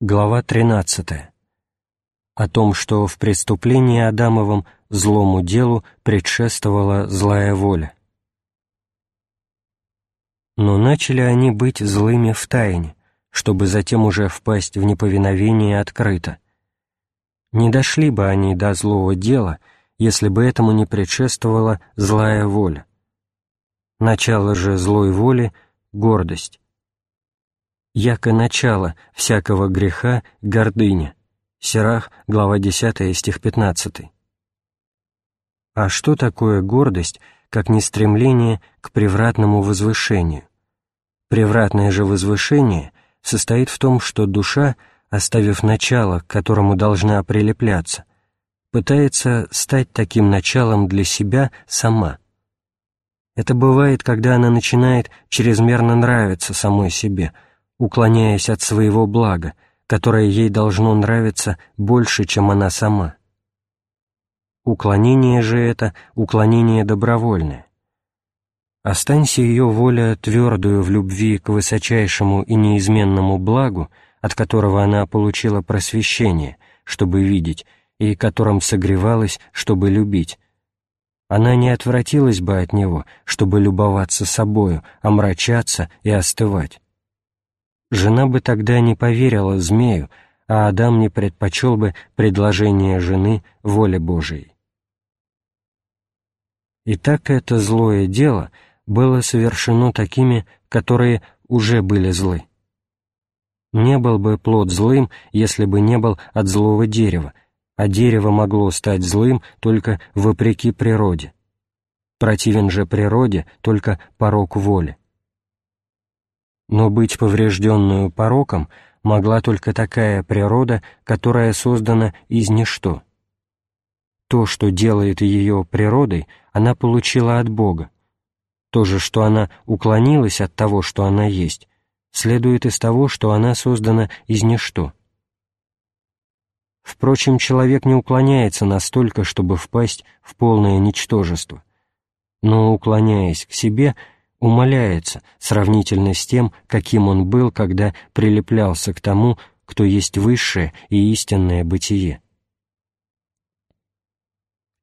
Глава 13. О том, что в преступлении Адамовом злому делу предшествовала злая воля. Но начали они быть злыми в тайне, чтобы затем уже впасть в неповиновение открыто. Не дошли бы они до злого дела, если бы этому не предшествовала злая воля. Начало же злой воли — гордость, яко начало всякого греха — гордыня». Сирах, глава 10, стих 15. А что такое гордость, как не стремление к превратному возвышению? Превратное же возвышение состоит в том, что душа, оставив начало, к которому должна прилепляться, пытается стать таким началом для себя сама. Это бывает, когда она начинает чрезмерно нравиться самой себе — уклоняясь от своего блага, которое ей должно нравиться больше, чем она сама. Уклонение же это — уклонение добровольное. Останься ее воля твердую в любви к высочайшему и неизменному благу, от которого она получила просвещение, чтобы видеть, и которым согревалась, чтобы любить. Она не отвратилась бы от него, чтобы любоваться собою, омрачаться и остывать жена бы тогда не поверила змею, а Адам не предпочел бы предложение жены воле Божией. Итак, это злое дело было совершено такими, которые уже были злы. Не был бы плод злым, если бы не был от злого дерева, а дерево могло стать злым только вопреки природе. Противен же природе только порок воли но быть поврежденную пороком могла только такая природа, которая создана из ничто. То, что делает ее природой, она получила от Бога. То же, что она уклонилась от того, что она есть, следует из того, что она создана из ничто. Впрочем, человек не уклоняется настолько, чтобы впасть в полное ничтожество, но, уклоняясь к себе, умаляется сравнительно с тем, каким он был, когда прилеплялся к тому, кто есть высшее и истинное бытие.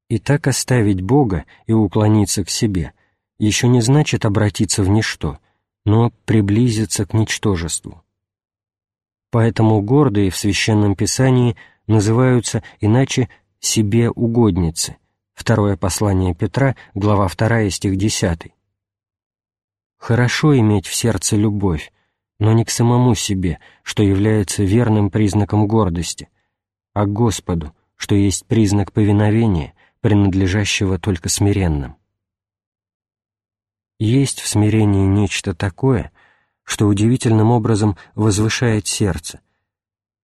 И так оставить Бога и уклониться к себе еще не значит обратиться в ничто, но приблизиться к ничтожеству. Поэтому гордые в Священном Писании называются иначе «себе угодницы», второе послание Петра, глава 2, стих 10, Хорошо иметь в сердце любовь, но не к самому себе, что является верным признаком гордости, а к Господу, что есть признак повиновения, принадлежащего только смиренным. Есть в смирении нечто такое, что удивительным образом возвышает сердце,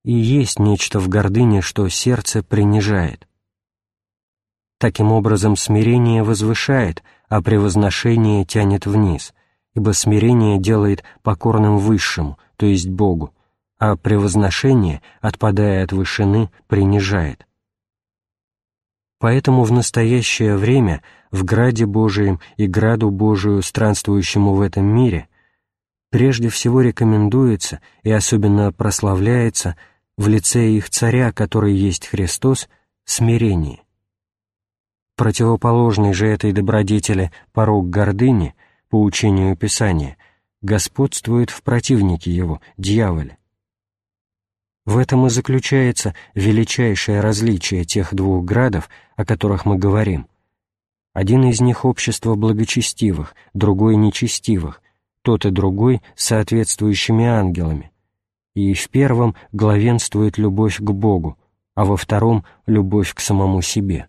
и есть нечто в гордыне, что сердце принижает. Таким образом, смирение возвышает, а превозношение тянет вниз, ибо смирение делает покорным Высшему, то есть Богу, а превозношение, отпадая от вышины, принижает. Поэтому в настоящее время в Граде Божием и Граду Божию, странствующему в этом мире, прежде всего рекомендуется и особенно прославляется в лице их царя, который есть Христос, смирение. Противоположный же этой добродетели порог гордыни — по учению Писания, господствует в противнике его, дьяволе. В этом и заключается величайшее различие тех двух градов, о которых мы говорим. Один из них — общество благочестивых, другой — нечестивых, тот и другой — соответствующими ангелами. И в первом главенствует любовь к Богу, а во втором — любовь к самому себе.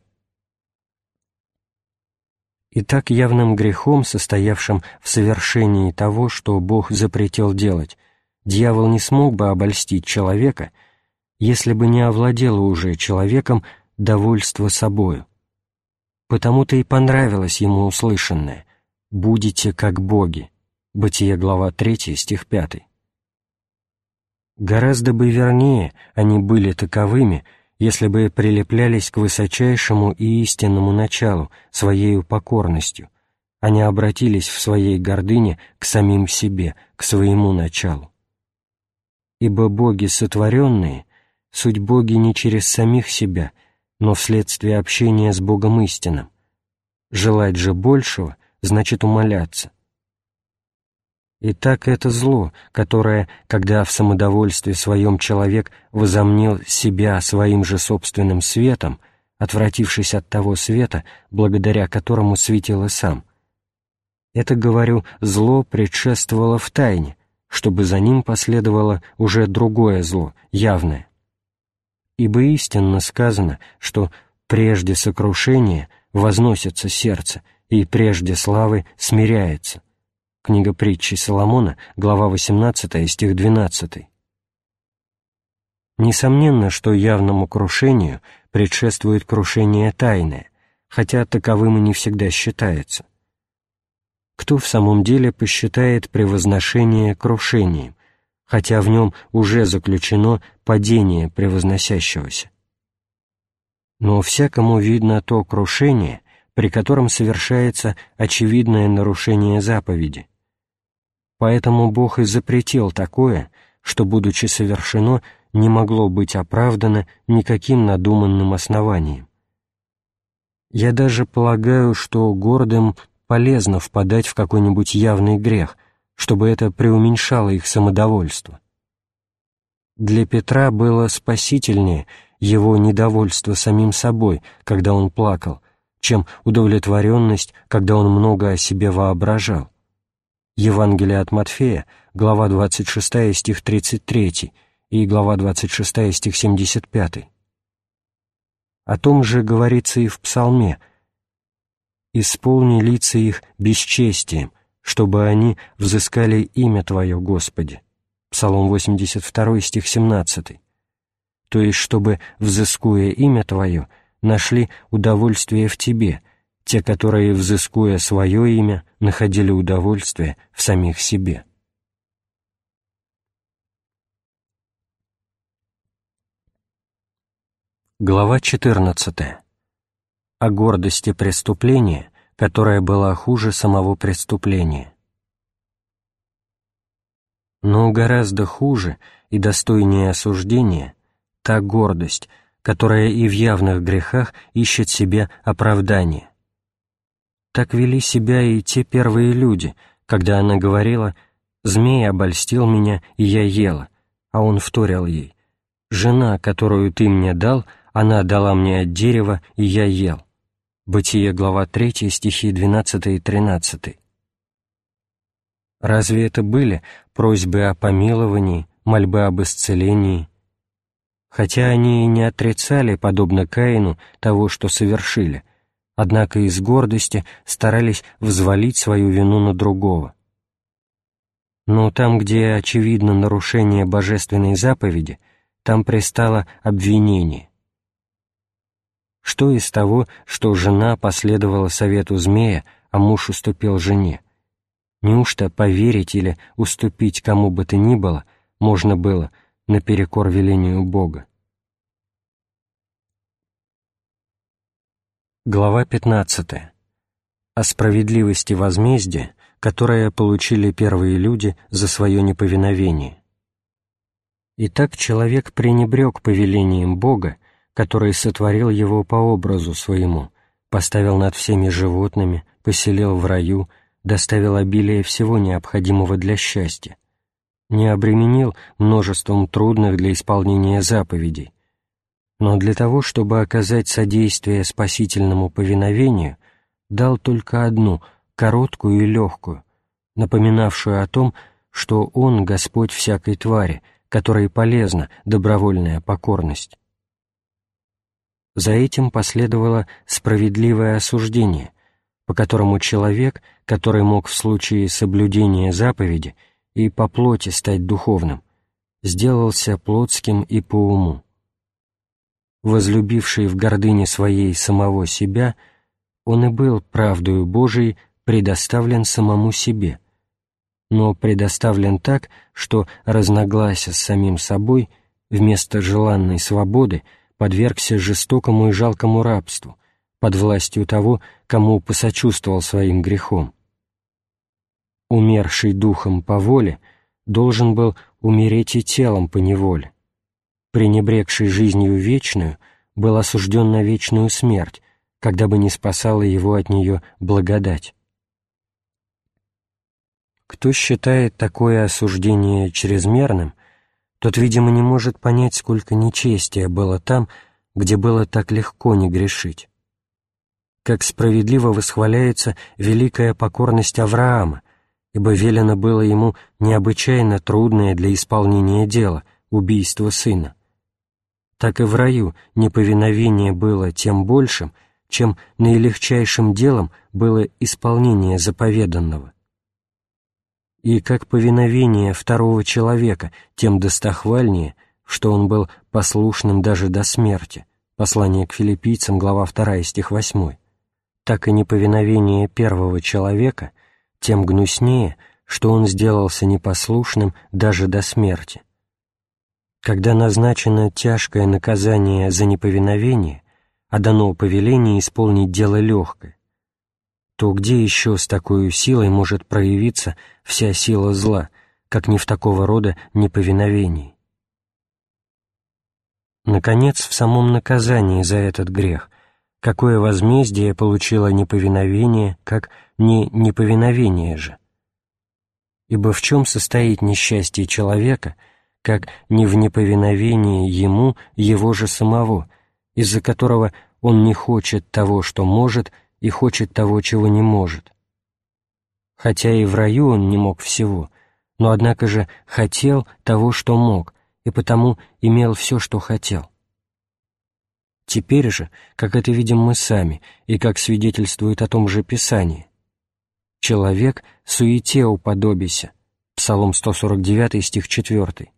И так явным грехом, состоявшим в совершении того, что Бог запретил делать, дьявол не смог бы обольстить человека, если бы не овладело уже человеком довольство собою. Потому-то и понравилось ему услышанное «Будете как боги» Бытие, глава 3, стих 5. Гораздо бы вернее они были таковыми, если бы прилеплялись к высочайшему и истинному началу своей покорностью, а не обратились в своей гордыне к самим себе, к своему началу. Ибо боги сотворенные, суть боги не через самих себя, но вследствие общения с Богом истинным. Желать же большего значит умоляться. Итак, это зло, которое, когда в самодовольстве своем человек возомнил себя своим же собственным светом, отвратившись от того света, благодаря которому светил и сам. Это, говорю, зло предшествовало в тайне, чтобы за ним последовало уже другое зло, явное. Ибо истинно сказано, что прежде сокрушения возносится сердце, и прежде славы смиряется. Книга притчи Соломона, глава 18, стих 12. Несомненно, что явному крушению предшествует крушение тайное, хотя таковым и не всегда считается. Кто в самом деле посчитает превозношение крушением, хотя в нем уже заключено падение превозносящегося? Но всякому видно то крушение, при котором совершается очевидное нарушение заповеди, Поэтому Бог и запретил такое, что, будучи совершено, не могло быть оправдано никаким надуманным основанием. Я даже полагаю, что гордым полезно впадать в какой-нибудь явный грех, чтобы это преуменьшало их самодовольство. Для Петра было спасительнее его недовольство самим собой, когда он плакал, чем удовлетворенность, когда он много о себе воображал. Евангелие от Матфея, глава 26, стих 33 и глава 26, стих 75. О том же говорится и в Псалме «Исполни лица их бесчестием, чтобы они взыскали имя Твое, Господи». Псалом 82, стих 17. То есть, чтобы, взыскуя имя Твое, нашли удовольствие в Тебе – те, которые, взыскуя свое имя, находили удовольствие в самих себе. Глава 14. О гордости преступления, которая была хуже самого преступления. Но гораздо хуже и достойнее осуждения та гордость, которая и в явных грехах ищет себе оправдание, так вели себя и те первые люди, когда она говорила «Змей обольстил меня, и я ела», а он вторил ей «Жена, которую ты мне дал, она дала мне от дерева, и я ел». Бытие, глава 3, стихи 12 и 13. Разве это были просьбы о помиловании, мольбы об исцелении? Хотя они и не отрицали, подобно Каину, того, что совершили, однако из гордости старались взвалить свою вину на другого. Но там, где очевидно нарушение божественной заповеди, там пристало обвинение. Что из того, что жена последовала совету змея, а муж уступил жене? Неужто поверить или уступить кому бы то ни было можно было наперекор велению Бога? Глава 15. О справедливости возмездия, которое получили первые люди за свое неповиновение. Итак, человек пренебрег повелением Бога, который сотворил его по образу своему, поставил над всеми животными, поселил в раю, доставил обилие всего необходимого для счастья, не обременил множеством трудных для исполнения заповедей, но для того, чтобы оказать содействие спасительному повиновению, дал только одну, короткую и легкую, напоминавшую о том, что Он — Господь всякой твари, которой полезна добровольная покорность. За этим последовало справедливое осуждение, по которому человек, который мог в случае соблюдения заповеди и по плоти стать духовным, сделался плотским и по уму возлюбивший в гордыне своей самого себя, он и был правдою Божией предоставлен самому себе, но предоставлен так, что, разноглася с самим собой, вместо желанной свободы подвергся жестокому и жалкому рабству, под властью того, кому посочувствовал своим грехом. Умерший духом по воле должен был умереть и телом по неволе. Пренебрегший жизнью вечную, был осужден на вечную смерть, когда бы не спасала его от нее благодать. Кто считает такое осуждение чрезмерным, тот, видимо, не может понять, сколько нечестия было там, где было так легко не грешить. Как справедливо восхваляется великая покорность Авраама, ибо велено было ему необычайно трудное для исполнения дело — убийство сына. Так и в раю неповиновение было тем большим, чем наилегчайшим делом было исполнение заповеданного. И как повиновение второго человека тем достохвальнее, что он был послушным даже до смерти, послание к филиппийцам, глава 2, стих 8, так и неповиновение первого человека тем гнуснее, что он сделался непослушным даже до смерти. Когда назначено тяжкое наказание за неповиновение, а дано повеление исполнить дело легкое, то где еще с такой силой может проявиться вся сила зла, как не в такого рода неповиновении? Наконец, в самом наказании за этот грех, какое возмездие получило неповиновение, как не неповиновение же. Ибо в чем состоит несчастье человека, как не в неповиновении ему, его же самого, из-за которого он не хочет того, что может, и хочет того, чего не может. Хотя и в раю он не мог всего, но однако же хотел того, что мог, и потому имел все, что хотел. Теперь же, как это видим мы сами, и как свидетельствует о том же Писание, «Человек суете уподобися» Псалом 149, стих 4.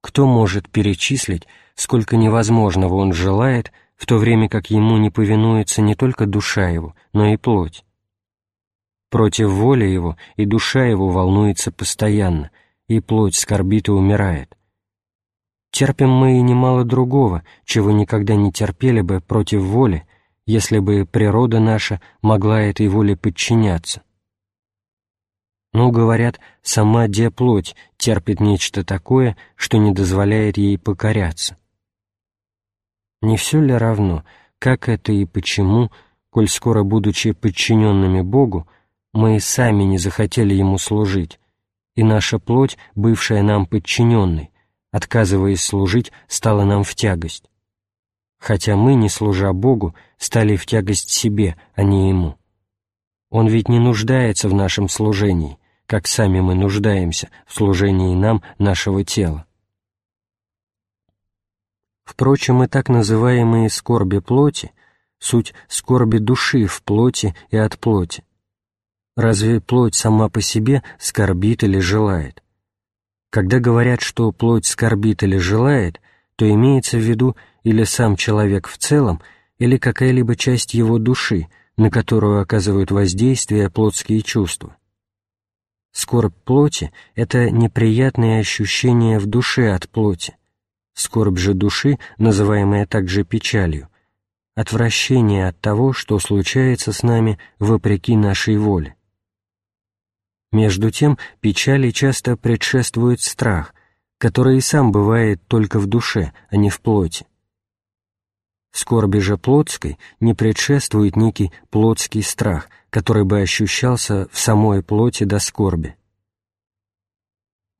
Кто может перечислить, сколько невозможного он желает, в то время как ему не повинуется не только душа его, но и плоть? Против воли его и душа его волнуется постоянно, и плоть скорбит и умирает. Терпим мы и немало другого, чего никогда не терпели бы против воли, если бы природа наша могла этой воле подчиняться. Но, говорят, сама плоть терпит нечто такое, что не дозволяет ей покоряться. Не все ли равно, как это и почему, коль скоро, будучи подчиненными Богу, мы сами не захотели Ему служить, и наша плоть, бывшая нам подчиненной, отказываясь служить, стала нам в тягость? хотя мы, не служа Богу, стали в тягость себе, а не Ему. Он ведь не нуждается в нашем служении, как сами мы нуждаемся в служении нам нашего тела. Впрочем, и так называемые скорби плоти — суть скорби души в плоти и от плоти. Разве плоть сама по себе скорбит или желает? Когда говорят, что плоть скорбит или желает, то имеется в виду или сам человек в целом, или какая-либо часть его души, на которую оказывают воздействие плотские чувства. Скорбь плоти — это неприятные ощущения в душе от плоти. Скорбь же души, называемая также печалью, отвращение от того, что случается с нами вопреки нашей воле. Между тем, печали часто предшествует страх, который и сам бывает только в душе, а не в плоти. Скорби же плотской не предшествует некий плотский страх, который бы ощущался в самой плоти до скорби.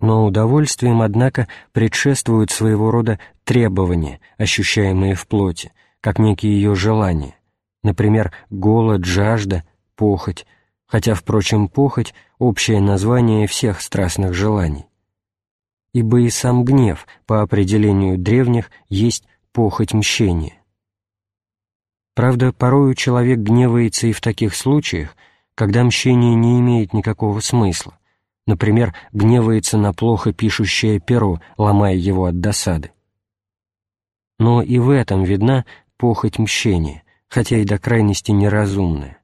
Но удовольствием, однако, предшествуют своего рода требования, ощущаемые в плоти, как некие ее желания, например, голод, жажда, похоть, хотя, впрочем, похоть — общее название всех страстных желаний. Ибо и сам гнев, по определению древних, есть похоть мщения. Правда, порою человек гневается и в таких случаях, когда мщение не имеет никакого смысла. Например, гневается на плохо пишущее перо, ломая его от досады. Но и в этом видна похоть мщения, хотя и до крайности неразумная.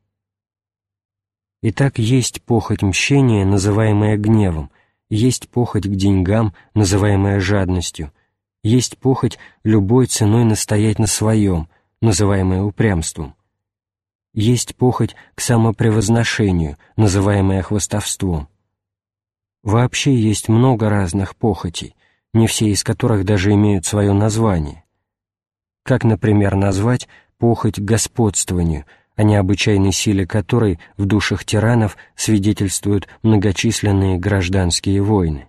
Итак, есть похоть мщения, называемая гневом, есть похоть к деньгам, называемая жадностью, есть похоть любой ценой настоять на своем, называемое упрямством. Есть похоть к самопревозношению, называемая хвостовством. Вообще есть много разных похотей, не все из которых даже имеют свое название. Как, например, назвать похоть к господствованию, о необычайной силе которой в душах тиранов свидетельствуют многочисленные гражданские войны.